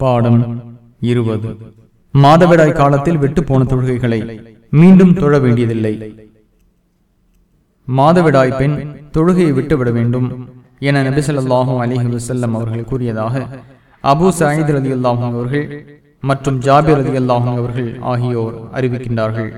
பாடம் இருபது. மாதவிடாய் காலத்தில் விட்டு போன தொழுகைகளை மீண்டும் தொழ வேண்டியதில்லை. மாதவிடாய் பெண் தொழுகையை விட்டுவிட வேண்டும் என நபிசல்லாஹும் அலிஹி வசல்லம் அவர்கள் கூறியதாக அபு சாயித் ரதி அவர்கள் மற்றும் ஜாபிர் ரதி அவர்கள் ஆகியோர் அறிவிக்கின்றார்கள்.